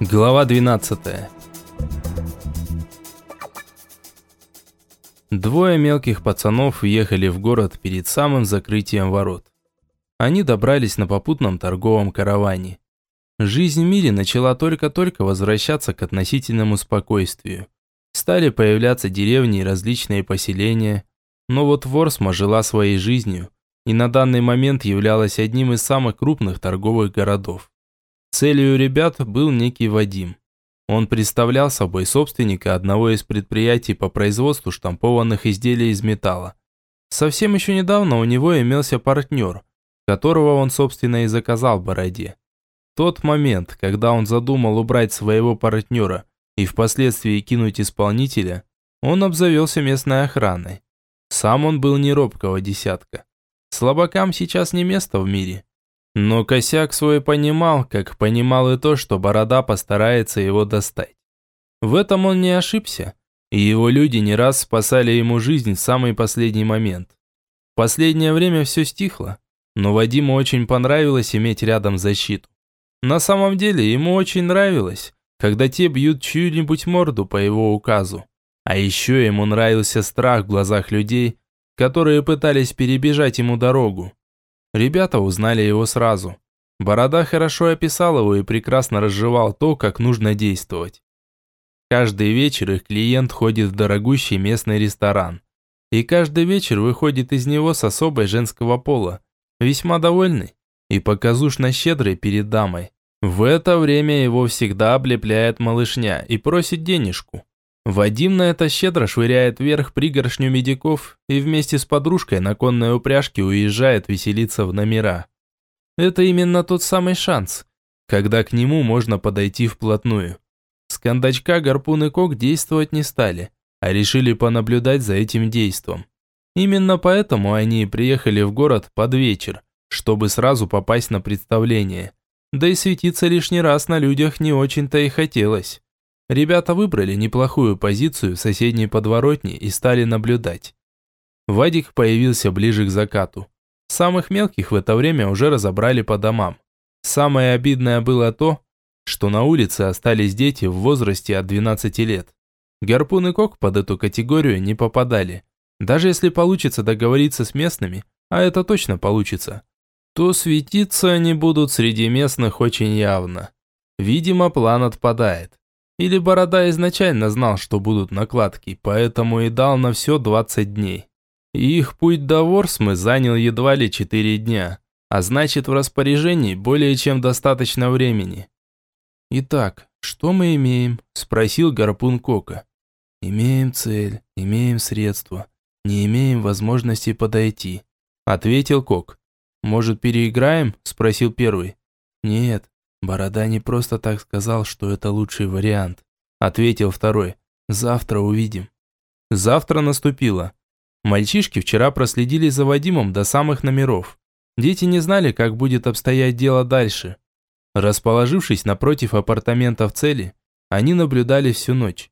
Глава 12 Двое мелких пацанов въехали в город перед самым закрытием ворот. Они добрались на попутном торговом караване. Жизнь в мире начала только-только возвращаться к относительному спокойствию. Стали появляться деревни и различные поселения. Но вот Ворсма жила своей жизнью и на данный момент являлась одним из самых крупных торговых городов. Целью ребят был некий Вадим. Он представлял собой собственника одного из предприятий по производству штампованных изделий из металла. Совсем еще недавно у него имелся партнер, которого он, собственно, и заказал Бороде. Тот момент, когда он задумал убрать своего партнера и впоследствии кинуть исполнителя, он обзавелся местной охраной. Сам он был не робкого десятка. Слабакам сейчас не место в мире. Но косяк свой понимал, как понимал и то, что Борода постарается его достать. В этом он не ошибся, и его люди не раз спасали ему жизнь в самый последний момент. В последнее время все стихло, но Вадиму очень понравилось иметь рядом защиту. На самом деле ему очень нравилось, когда те бьют чью-нибудь морду по его указу. А еще ему нравился страх в глазах людей, которые пытались перебежать ему дорогу. Ребята узнали его сразу. Борода хорошо описал его и прекрасно разжевал то, как нужно действовать. Каждый вечер их клиент ходит в дорогущий местный ресторан. И каждый вечер выходит из него с особой женского пола, весьма довольный и показушно щедрый перед дамой. В это время его всегда облепляет малышня и просит денежку. Вадим на это щедро швыряет вверх пригоршню медиков и вместе с подружкой на конной упряжке уезжает веселиться в номера. Это именно тот самый шанс, когда к нему можно подойти вплотную. С кондачка Гарпун и Кок действовать не стали, а решили понаблюдать за этим действом. Именно поэтому они приехали в город под вечер, чтобы сразу попасть на представление. Да и светиться лишний раз на людях не очень-то и хотелось. Ребята выбрали неплохую позицию в соседней подворотне и стали наблюдать. Вадик появился ближе к закату. Самых мелких в это время уже разобрали по домам. Самое обидное было то, что на улице остались дети в возрасте от 12 лет. Гарпун и Кок под эту категорию не попадали. Даже если получится договориться с местными, а это точно получится, то светиться они будут среди местных очень явно. Видимо, план отпадает. Или Борода изначально знал, что будут накладки, поэтому и дал на все 20 дней. И их путь до Ворсмы занял едва ли 4 дня, а значит в распоряжении более чем достаточно времени. «Итак, что мы имеем?» – спросил Гарпун Кока. «Имеем цель, имеем средства, не имеем возможности подойти», – ответил Кок. «Может, переиграем?» – спросил первый. «Нет, «Борода не просто так сказал, что это лучший вариант», – ответил второй. «Завтра увидим». Завтра наступило. Мальчишки вчера проследили за Вадимом до самых номеров. Дети не знали, как будет обстоять дело дальше. Расположившись напротив апартаментов цели, они наблюдали всю ночь.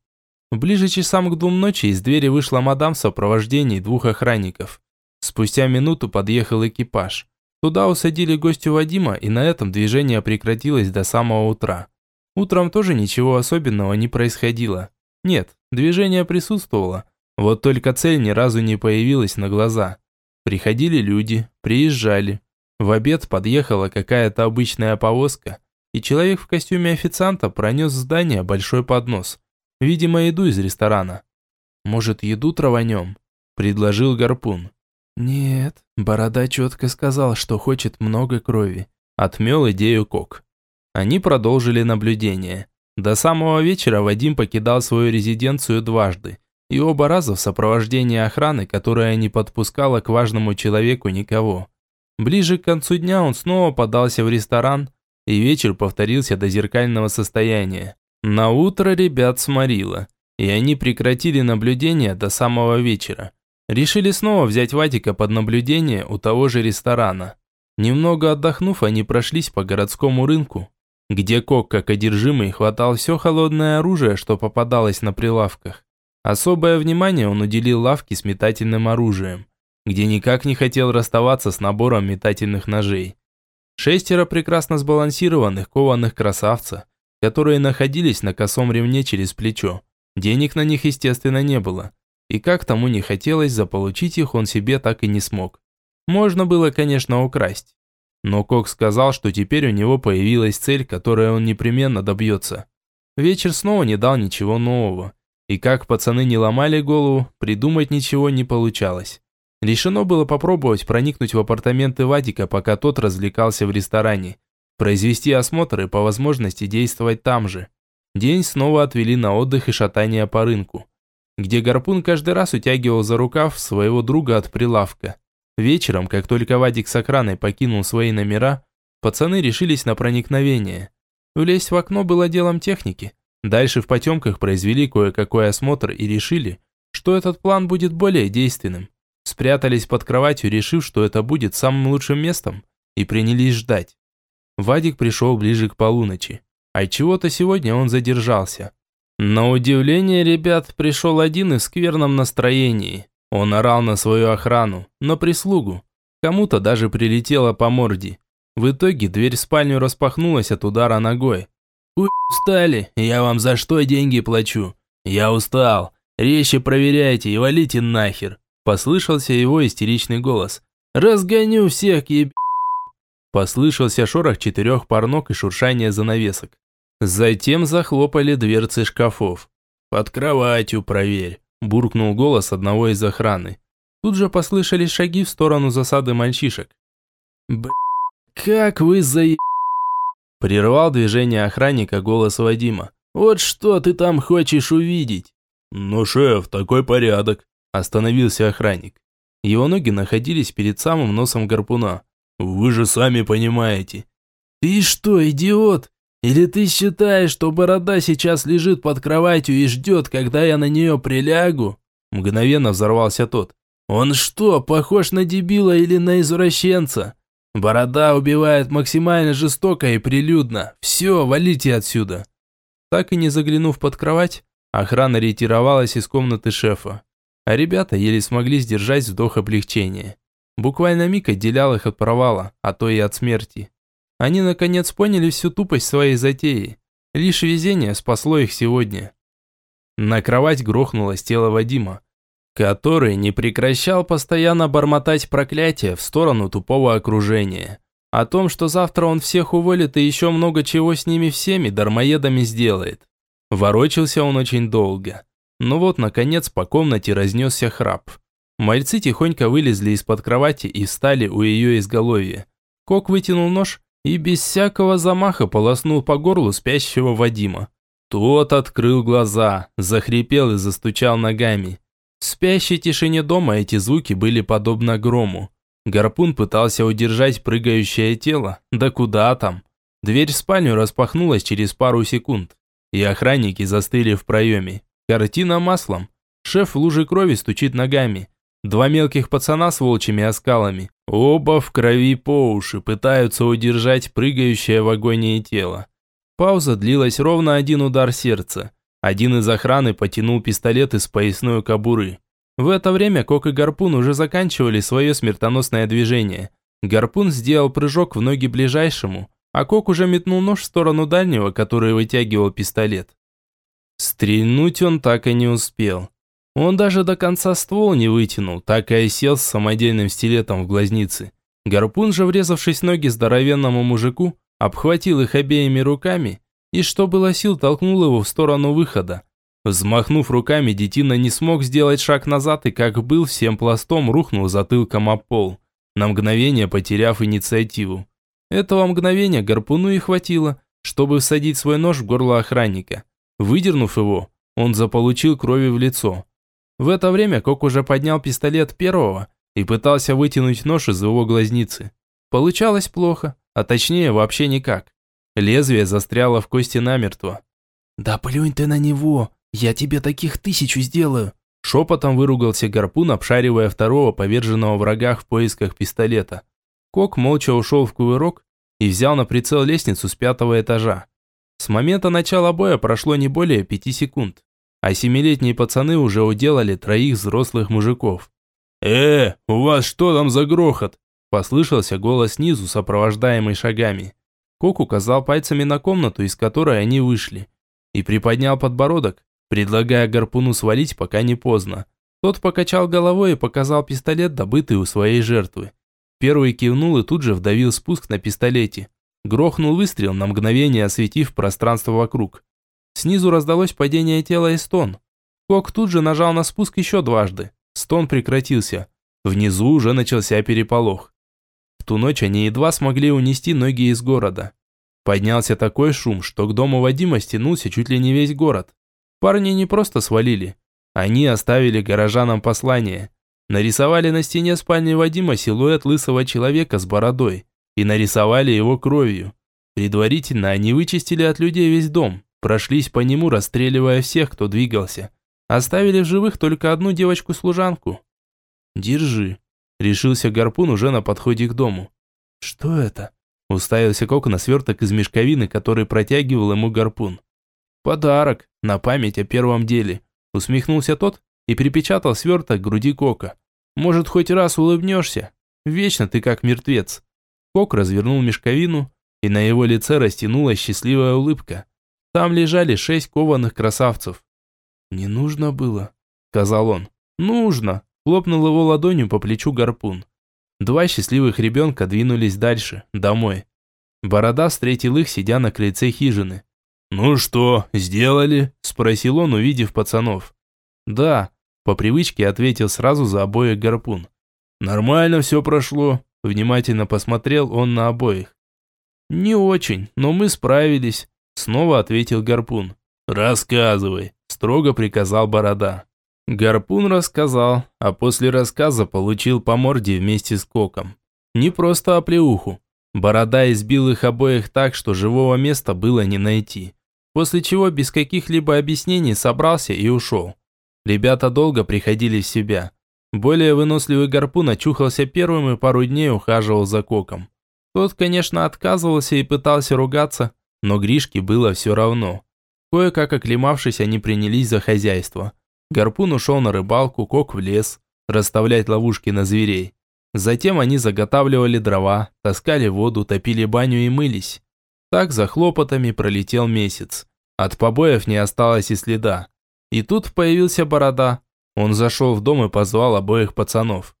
Ближе часам к двум ночи из двери вышла мадам в сопровождении двух охранников. Спустя минуту подъехал экипаж. Туда усадили гостю Вадима, и на этом движение прекратилось до самого утра. Утром тоже ничего особенного не происходило. Нет, движение присутствовало, вот только цель ни разу не появилась на глаза. Приходили люди, приезжали. В обед подъехала какая-то обычная повозка, и человек в костюме официанта пронес в здание большой поднос. Видимо, еду из ресторана. «Может, еду траванем?» – предложил Гарпун. «Нет, Борода четко сказал, что хочет много крови», – отмел идею Кок. Они продолжили наблюдение. До самого вечера Вадим покидал свою резиденцию дважды, и оба раза в сопровождении охраны, которая не подпускала к важному человеку никого. Ближе к концу дня он снова подался в ресторан, и вечер повторился до зеркального состояния. На утро ребят сморило, и они прекратили наблюдение до самого вечера. Решили снова взять Ватика под наблюдение у того же ресторана. Немного отдохнув, они прошлись по городскому рынку, где Кок, как одержимый, хватал все холодное оружие, что попадалось на прилавках. Особое внимание он уделил лавке с метательным оружием, где никак не хотел расставаться с набором метательных ножей. Шестеро прекрасно сбалансированных кованых красавца которые находились на косом ремне через плечо. Денег на них, естественно, не было. И как тому не хотелось, заполучить их он себе так и не смог. Можно было, конечно, украсть. Но Кок сказал, что теперь у него появилась цель, которой он непременно добьется. Вечер снова не дал ничего нового. И как пацаны не ломали голову, придумать ничего не получалось. Решено было попробовать проникнуть в апартаменты Вадика, пока тот развлекался в ресторане. Произвести осмотр и по возможности действовать там же. День снова отвели на отдых и шатание по рынку, где Гарпун каждый раз утягивал за рукав своего друга от прилавка. Вечером, как только Вадик с охраной покинул свои номера, пацаны решились на проникновение. Влезть в окно было делом техники. Дальше в потемках произвели кое-какой осмотр и решили, что этот план будет более действенным. Спрятались под кроватью, решив, что это будет самым лучшим местом, и принялись ждать. Вадик пришел ближе к полуночи. А чего-то сегодня он задержался. На удивление ребят пришел один и в скверном настроении. Он орал на свою охрану, на прислугу. Кому-то даже прилетело по морде. В итоге дверь в спальню распахнулась от удара ногой. «Уй, устали? Я вам за что деньги плачу? Я устал. Речи проверяйте и валите нахер!» Послышался его истеричный голос. «Разгоню всех, еб...» Послышался шорох четырех пар ног и шуршание занавесок. Затем захлопали дверцы шкафов. «Под кроватью проверь», буркнул голос одного из охраны. Тут же послышались шаги в сторону засады мальчишек. «Б... как вы заеб...» Прервал движение охранника голос Вадима. «Вот что ты там хочешь увидеть?» «Ну, шеф, такой порядок», остановился охранник. Его ноги находились перед самым носом гарпуна. «Вы же сами понимаете». «Ты что, идиот? Или ты считаешь, что борода сейчас лежит под кроватью и ждет, когда я на нее прилягу?» Мгновенно взорвался тот. «Он что, похож на дебила или на извращенца? Борода убивает максимально жестоко и прилюдно. Все, валите отсюда!» Так и не заглянув под кровать, охрана ретировалась из комнаты шефа. А ребята еле смогли сдержать вздох облегчения. Буквально миг отделял их от провала, а то и от смерти. Они наконец поняли всю тупость своей затеи. Лишь везение спасло их сегодня. На кровать грохнулось тело Вадима, который не прекращал постоянно бормотать проклятия в сторону тупого окружения. О том, что завтра он всех уволит и еще много чего с ними всеми дармоедами сделает. Ворочился он очень долго. Но вот, наконец, по комнате разнесся храп. Мальцы тихонько вылезли из-под кровати и встали у ее изголовья. Кок вытянул нож и без всякого замаха полоснул по горлу спящего Вадима. Тот открыл глаза, захрипел и застучал ногами. В спящей тишине дома эти звуки были подобны грому. Гарпун пытался удержать прыгающее тело, да куда там. Дверь в спальню распахнулась через пару секунд, и охранники застыли в проеме. Картина маслом. Шеф в луже крови стучит ногами. Два мелких пацана с волчьими оскалами. Оба в крови по уши пытаются удержать прыгающее в агонии тело. Пауза длилась ровно один удар сердца. Один из охраны потянул пистолет из поясной кобуры. В это время Кок и Гарпун уже заканчивали свое смертоносное движение. Гарпун сделал прыжок в ноги ближайшему, а Кок уже метнул нож в сторону дальнего, который вытягивал пистолет. Стрельнуть он так и не успел. Он даже до конца ствол не вытянул, так и осел с самодельным стилетом в глазнице. Гарпун же, врезавшись ноги здоровенному мужику, обхватил их обеими руками и, что было сил, толкнул его в сторону выхода. Взмахнув руками, детина не смог сделать шаг назад и, как был, всем пластом рухнул затылком об пол, на мгновение потеряв инициативу. Этого мгновения гарпуну и хватило, чтобы всадить свой нож в горло охранника. Выдернув его, он заполучил крови в лицо. В это время Кок уже поднял пистолет первого и пытался вытянуть нож из его глазницы. Получалось плохо, а точнее вообще никак. Лезвие застряло в кости намертво. «Да плюнь ты на него, я тебе таких тысячу сделаю!» Шепотом выругался гарпун, обшаривая второго поверженного врага в поисках пистолета. Кок молча ушел в кувырок и взял на прицел лестницу с пятого этажа. С момента начала боя прошло не более пяти секунд а семилетние пацаны уже уделали троих взрослых мужиков. «Э, у вас что там за грохот?» Послышался голос снизу, сопровождаемый шагами. Кок указал пальцами на комнату, из которой они вышли, и приподнял подбородок, предлагая гарпуну свалить, пока не поздно. Тот покачал головой и показал пистолет, добытый у своей жертвы. Первый кивнул и тут же вдавил спуск на пистолете. Грохнул выстрел, на мгновение осветив пространство вокруг. Снизу раздалось падение тела и стон. Кок тут же нажал на спуск еще дважды. Стон прекратился. Внизу уже начался переполох. В ту ночь они едва смогли унести ноги из города. Поднялся такой шум, что к дому Вадима стянулся чуть ли не весь город. Парни не просто свалили. Они оставили горожанам послание. Нарисовали на стене спальни Вадима силуэт лысого человека с бородой и нарисовали его кровью. Предварительно они вычистили от людей весь дом, прошлись по нему, расстреливая всех, кто двигался. Оставили в живых только одну девочку-служанку. «Держи», – решился гарпун уже на подходе к дому. «Что это?» – уставился Кок на сверток из мешковины, который протягивал ему гарпун. «Подарок, на память о первом деле», Усмехнулся тот и припечатал сверток к груди Кока. «Может, хоть раз улыбнешься? Вечно ты как мертвец». Кок развернул мешковину, и на его лице растянулась счастливая улыбка. Там лежали шесть кованых красавцев. «Не нужно было», — сказал он. «Нужно», — хлопнул его ладонью по плечу гарпун. Два счастливых ребенка двинулись дальше, домой. Борода встретил их, сидя на крыльце хижины. «Ну что, сделали?» – спросил он, увидев пацанов. «Да», – по привычке ответил сразу за обоих гарпун. «Нормально все прошло», – внимательно посмотрел он на обоих. «Не очень, но мы справились», – снова ответил гарпун. «Рассказывай», – строго приказал Борода. Гарпун рассказал, а после рассказа получил по морде вместе с Коком. Не просто оплеуху. Борода избил их обоих так, что живого места было не найти после чего без каких-либо объяснений собрался и ушел. Ребята долго приходили в себя. Более выносливый гарпун очухался первым и пару дней ухаживал за Коком. Тот, конечно, отказывался и пытался ругаться, но Гришке было все равно. Кое-как оклемавшись, они принялись за хозяйство. Гарпун ушел на рыбалку, Кок в лес, расставлять ловушки на зверей. Затем они заготавливали дрова, таскали воду, топили баню и мылись. Так за хлопотами пролетел месяц. От побоев не осталось и следа. И тут появился Борода. Он зашел в дом и позвал обоих пацанов.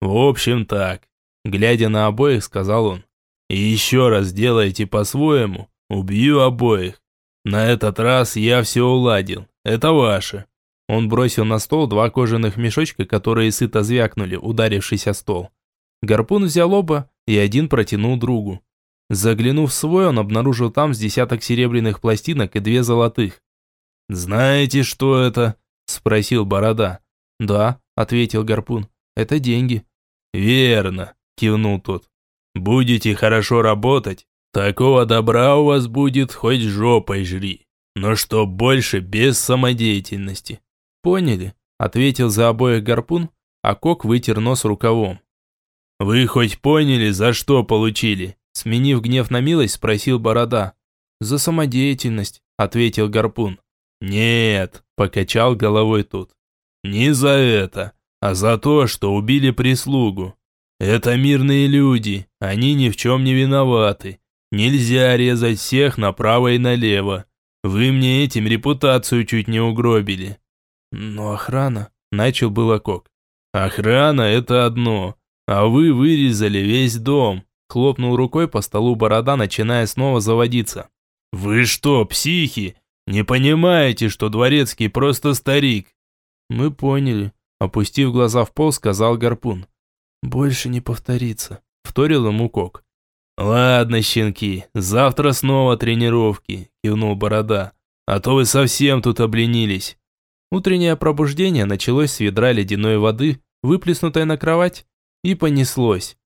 «В общем так», глядя на обоих, сказал он. «И еще раз делайте по-своему, убью обоих. На этот раз я все уладил, это ваше». Он бросил на стол два кожаных мешочка, которые сыто звякнули, ударившись о стол. Гарпун взял оба и один протянул другу. Заглянув в свой, он обнаружил там с десяток серебряных пластинок и две золотых. «Знаете, что это?» – спросил Борода. «Да», – ответил Гарпун. «Это деньги». «Верно», – кивнул тот. «Будете хорошо работать, такого добра у вас будет хоть жопой жри, но что больше без самодеятельности». «Поняли», – ответил за обоих Гарпун, а Кок вытер нос рукавом. «Вы хоть поняли, за что получили?» Сменив гнев на милость, спросил Борода. «За самодеятельность», – ответил Гарпун. «Нет», – покачал головой тут. «Не за это, а за то, что убили прислугу. Это мирные люди, они ни в чем не виноваты. Нельзя резать всех направо и налево. Вы мне этим репутацию чуть не угробили». «Но охрана», – начал было Кок. «Охрана – это одно, а вы вырезали весь дом. Хлопнул рукой по столу борода, начиная снова заводиться. «Вы что, психи? Не понимаете, что дворецкий просто старик?» «Мы поняли», – опустив глаза в пол, сказал Гарпун. «Больше не повторится», – вторил ему Кок. «Ладно, щенки, завтра снова тренировки», – кивнул Борода. «А то вы совсем тут обленились». Утреннее пробуждение началось с ведра ледяной воды, выплеснутой на кровать, и понеслось.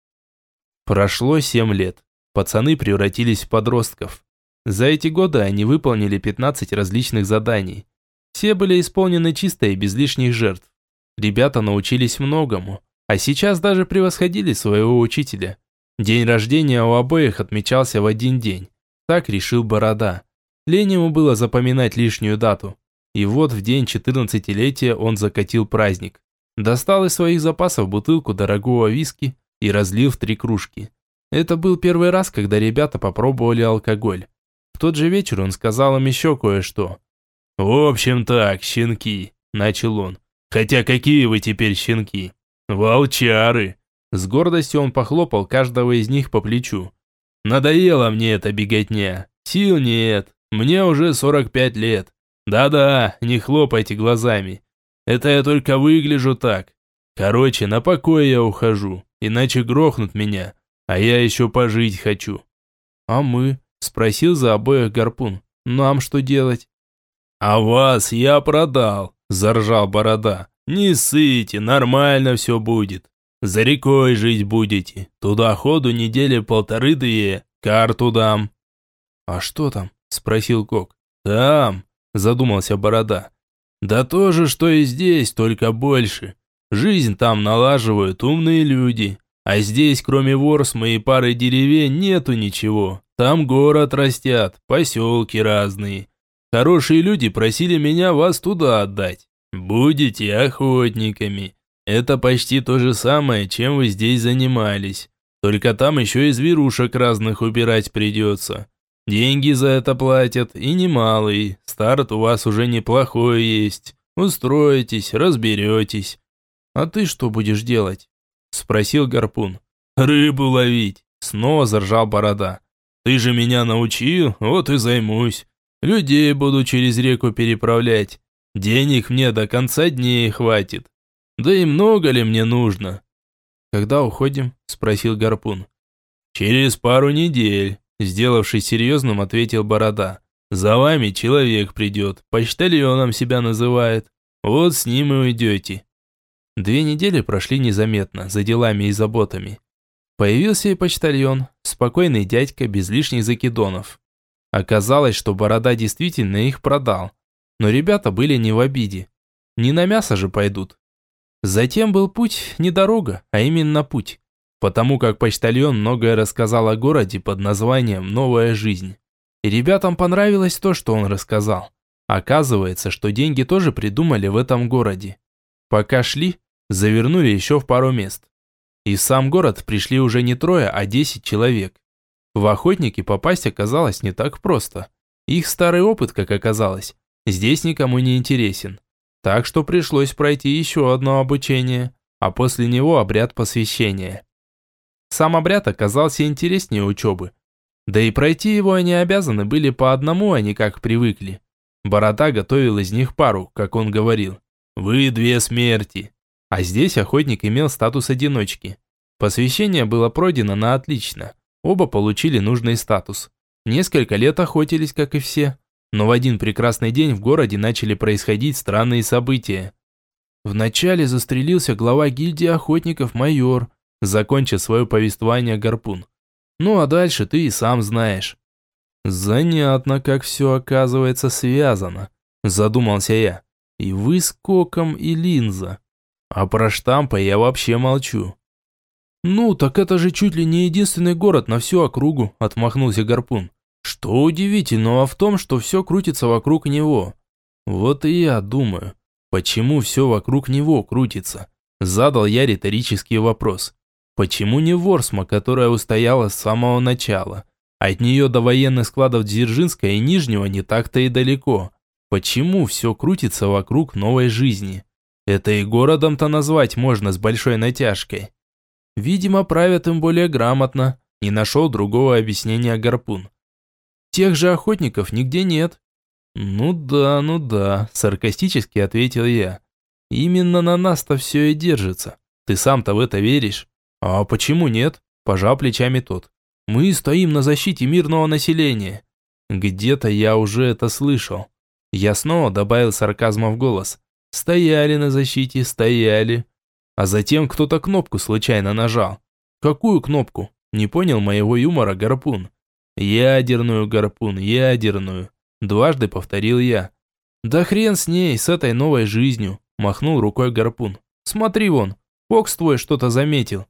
Прошло семь лет. Пацаны превратились в подростков. За эти годы они выполнили 15 различных заданий. Все были исполнены чисто и без лишних жертв. Ребята научились многому, а сейчас даже превосходили своего учителя. День рождения у обоих отмечался в один день. Так решил Борода. Лень ему было запоминать лишнюю дату. И вот в день 14-летия он закатил праздник. Достал из своих запасов бутылку дорогого виски, и разлил в три кружки. Это был первый раз, когда ребята попробовали алкоголь. В тот же вечер он сказал им еще кое-что. «В общем так, щенки», – начал он. «Хотя какие вы теперь щенки? Волчары!» С гордостью он похлопал каждого из них по плечу. «Надоела мне эта беготня. Сил нет. Мне уже 45 лет. Да-да, не хлопайте глазами. Это я только выгляжу так. Короче, на покой я ухожу, иначе грохнут меня, а я еще пожить хочу». «А мы?» – спросил за обоих гарпун. «Нам что делать?» «А вас я продал», – заржал борода. «Не ссыте, нормально все будет. За рекой жить будете. Туда ходу недели полторы-две. Карту дам». «А что там?» – спросил Кок. «Там», – задумался Борода. «Да то же, что и здесь, только больше. Жизнь там налаживают умные люди. А здесь, кроме Ворсма и пары деревень, нету ничего. Там город растят, поселки разные. Хорошие люди просили меня вас туда отдать. Будете охотниками. Это почти то же самое, чем вы здесь занимались. Только там еще и зверушек разных убирать придется. Деньги за это платят, и немалые. Старт у вас уже неплохой есть. Устроитесь, разберетесь. А ты что будешь делать? Спросил Гарпун. Рыбу ловить. Снова заржал Борода. Ты же меня научил, вот и займусь. Людей буду через реку переправлять. Денег мне до конца дней хватит. Да и много ли мне нужно? Когда уходим? Спросил Гарпун. Через пару недель. Сделавшись серьезным, ответил Борода. «За вами человек придет, почтальоном себя называет. Вот с ним и уйдете». Две недели прошли незаметно, за делами и заботами. Появился и почтальон, спокойный дядька без лишних закидонов. Оказалось, что Борода действительно их продал. Но ребята были не в обиде. Не на мясо же пойдут. Затем был путь не дорога, а именно путь потому как почтальон многое рассказал о городе под названием «Новая жизнь». И ребятам понравилось то, что он рассказал. Оказывается, что деньги тоже придумали в этом городе. Пока шли, завернули еще в пару мест. И в сам город пришли уже не трое, а десять человек. В охотники попасть оказалось не так просто. Их старый опыт, как оказалось, здесь никому не интересен. Так что пришлось пройти еще одно обучение, а после него обряд посвящения. Сам обряд оказался интереснее учебы. Да и пройти его они обязаны были по одному, а не как привыкли. Борода готовил из них пару, как он говорил. «Вы две смерти». А здесь охотник имел статус одиночки. Посвящение было пройдено на отлично. Оба получили нужный статус. Несколько лет охотились, как и все. Но в один прекрасный день в городе начали происходить странные события. Вначале застрелился глава гильдии охотников майор, закончив свое повествование гарпун. Ну а дальше ты и сам знаешь. Занятно, как все оказывается связано, задумался я. И вы с Коком, и Линза. А про штампа я вообще молчу. «Ну, так это же чуть ли не единственный город на всю округу», – отмахнулся Гарпун. «Что удивительного в том, что все крутится вокруг него?» «Вот и я думаю, почему все вокруг него крутится?» Задал я риторический вопрос. Почему не Ворсма, которая устояла с самого начала? От нее до военных складов Дзержинска и Нижнего не так-то и далеко. Почему все крутится вокруг новой жизни? Это и городом-то назвать можно с большой натяжкой. Видимо, правят им более грамотно. Не нашел другого объяснения Гарпун. Тех же охотников нигде нет. Ну да, ну да, саркастически ответил я. Именно на нас-то все и держится. Ты сам-то в это веришь? «А почему нет?» – пожал плечами тот. «Мы стоим на защите мирного населения». «Где-то я уже это слышал». Я снова добавил сарказма в голос. «Стояли на защите, стояли». А затем кто-то кнопку случайно нажал. «Какую кнопку?» Не понял моего юмора гарпун. «Ядерную, гарпун, ядерную», – дважды повторил я. «Да хрен с ней, с этой новой жизнью», – махнул рукой гарпун. «Смотри вон, Фокс твой что-то заметил.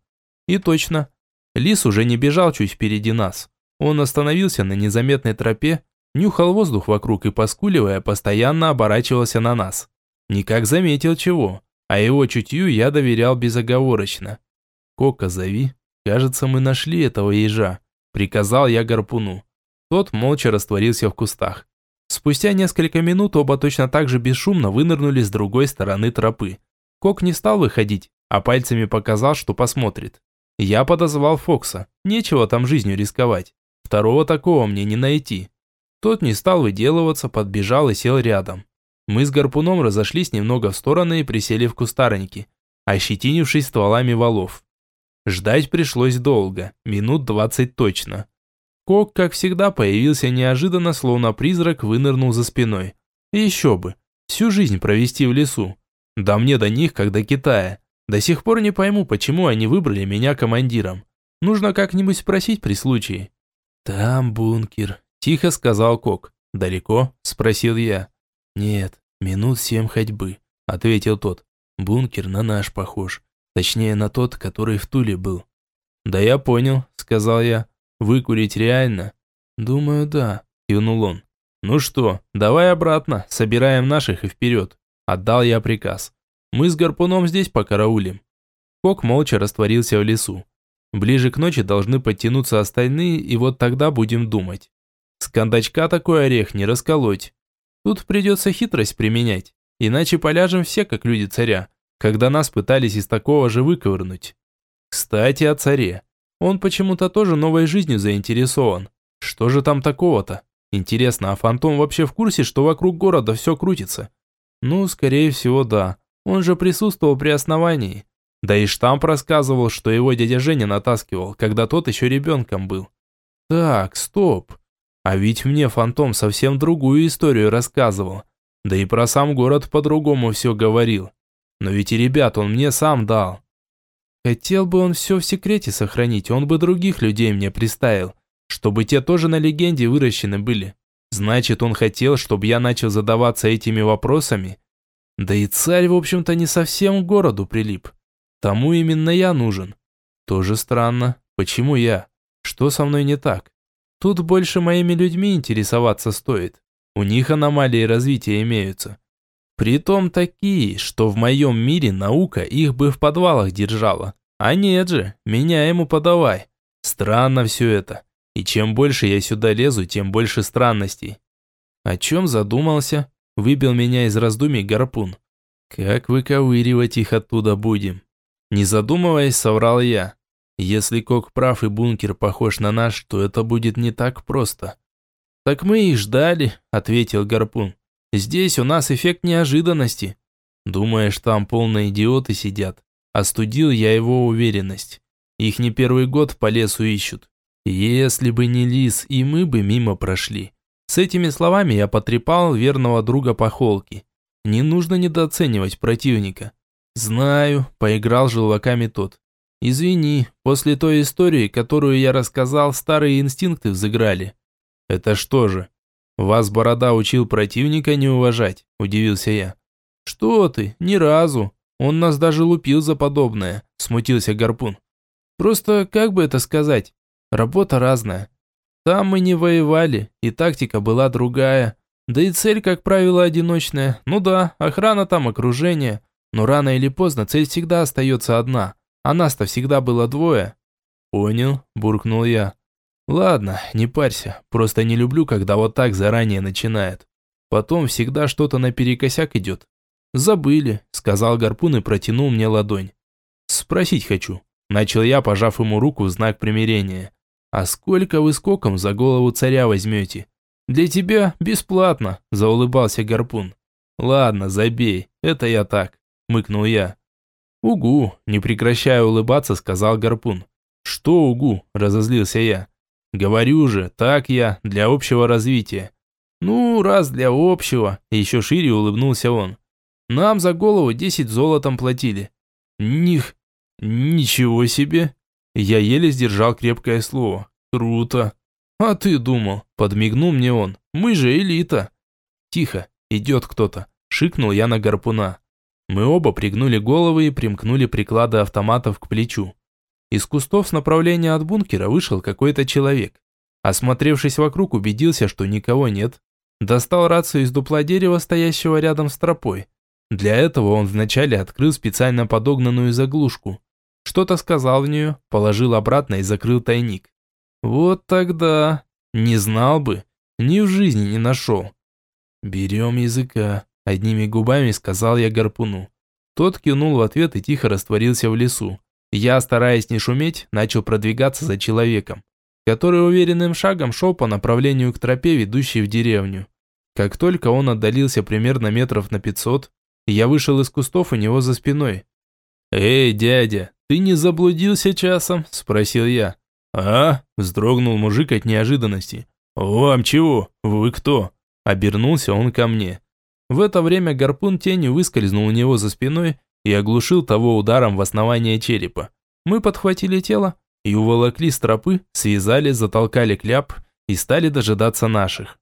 И точно. Лис уже не бежал чуть впереди нас. Он остановился на незаметной тропе, нюхал воздух вокруг и, поскуливая, постоянно оборачивался на нас. Никак заметил чего, а его чутью я доверял безоговорочно. «Кока, зови», кажется, мы нашли этого ежа», – приказал я гарпуну. Тот молча растворился в кустах. Спустя несколько минут оба точно так же бесшумно вынырнули с другой стороны тропы. Кок не стал выходить, а пальцами показал, что посмотрит. Я подозвал Фокса. Нечего там жизнью рисковать. Второго такого мне не найти. Тот не стал выделываться, подбежал и сел рядом. Мы с гарпуном разошлись немного в стороны и присели в кустарники, ощетинившись стволами валов. Ждать пришлось долго, минут двадцать точно. Кок, как всегда, появился неожиданно, словно призрак вынырнул за спиной. еще бы, всю жизнь провести в лесу. Да мне до них, как до Китая. До сих пор не пойму, почему они выбрали меня командиром. Нужно как-нибудь спросить при случае. «Там бункер», – тихо сказал Кок. «Далеко?» – спросил я. «Нет, минут семь ходьбы», – ответил тот. «Бункер на наш похож. Точнее, на тот, который в Туле был». «Да я понял», – сказал я. «Выкурить реально?» «Думаю, да», – кивнул он. «Ну что, давай обратно, собираем наших и вперед». Отдал я приказ. Мы с гарпуном здесь покараулим. Кок молча растворился в лесу. Ближе к ночи должны подтянуться остальные, и вот тогда будем думать. С кондачка такой орех не расколоть. Тут придется хитрость применять, иначе поляжем все, как люди царя, когда нас пытались из такого же выковырнуть. Кстати, о царе. Он почему-то тоже новой жизнью заинтересован. Что же там такого-то? Интересно, а Фантом вообще в курсе, что вокруг города все крутится? Ну, скорее всего, да. Он же присутствовал при основании. Да и штамп рассказывал, что его дядя Женя натаскивал, когда тот еще ребенком был. Так, стоп. А ведь мне Фантом совсем другую историю рассказывал. Да и про сам город по-другому все говорил. Но ведь и ребят он мне сам дал. Хотел бы он все в секрете сохранить, он бы других людей мне приставил, чтобы те тоже на легенде выращены были. Значит, он хотел, чтобы я начал задаваться этими вопросами. Да и царь, в общем-то, не совсем к городу прилип. Тому именно я нужен. Тоже странно. Почему я? Что со мной не так? Тут больше моими людьми интересоваться стоит. У них аномалии развития имеются. Притом такие, что в моем мире наука их бы в подвалах держала. А нет же, меня ему подавай. Странно все это. И чем больше я сюда лезу, тем больше странностей. О чем задумался? Выбил меня из раздумий гарпун. Как выковыривать их оттуда будем? Не задумываясь, соврал я. Если Кок прав и бункер похож на наш, то это будет не так просто. Так мы и ждали, ответил гарпун. Здесь у нас эффект неожиданности. Думаешь, там полные идиоты сидят? Остудил я его уверенность. Их не первый год по лесу ищут. Если бы не лис, и мы бы мимо прошли. С этими словами я потрепал верного друга по холке. Не нужно недооценивать противника. Знаю, поиграл желваками тот. Извини, после той истории, которую я рассказал, старые инстинкты взыграли. Это что же? Вас Борода учил противника не уважать, удивился я. Что ты, ни разу. Он нас даже лупил за подобное, смутился Гарпун. Просто, как бы это сказать, Работа разная. Там мы не воевали, и тактика была другая. Да и цель, как правило, одиночная. Ну да, охрана там, окружение. Но рано или поздно цель всегда остается одна. А нас-то всегда было двое. Понял, буркнул я. Ладно, не парься. Просто не люблю, когда вот так заранее начинает. Потом всегда что-то наперекосяк идет. Забыли, сказал Гарпун и протянул мне ладонь. Спросить хочу. Начал я, пожав ему руку в знак примирения. «А сколько вы скоком за голову царя возьмете?» «Для тебя бесплатно», – заулыбался Гарпун. «Ладно, забей, это я так», – мыкнул я. «Угу», – не прекращая улыбаться, сказал Гарпун. «Что угу?» – разозлился я. «Говорю же, так я, для общего развития». «Ну, раз для общего», – еще шире улыбнулся он. «Нам за голову десять золотом платили». «Них... ничего себе!» Я еле сдержал крепкое слово. Круто. А ты думал, подмигнул мне он. Мы же элита. Тихо, идет кто-то. Шикнул я на гарпуна. Мы оба пригнули головы и примкнули приклады автоматов к плечу. Из кустов с направления от бункера вышел какой-то человек. Осмотревшись вокруг, убедился, что никого нет. Достал рацию из дупла дерева, стоящего рядом с тропой. Для этого он вначале открыл специально подогнанную заглушку. Что-то сказал в нее, положил обратно и закрыл тайник. Вот тогда... Не знал бы, ни в жизни не нашел. «Берем языка», – одними губами сказал я гарпуну. Тот кивнул в ответ и тихо растворился в лесу. Я, стараясь не шуметь, начал продвигаться за человеком, который уверенным шагом шел по направлению к тропе, ведущей в деревню. Как только он отдалился примерно метров на пятьсот, я вышел из кустов у него за спиной. «Эй, дядя, ты не заблудился часом?» – спросил я. «А?» – вздрогнул мужик от неожиданности. «Вам чего? Вы кто?» Обернулся он ко мне. В это время гарпун тенью выскользнул у него за спиной и оглушил того ударом в основание черепа. Мы подхватили тело и уволокли с тропы, связали, затолкали кляп и стали дожидаться наших.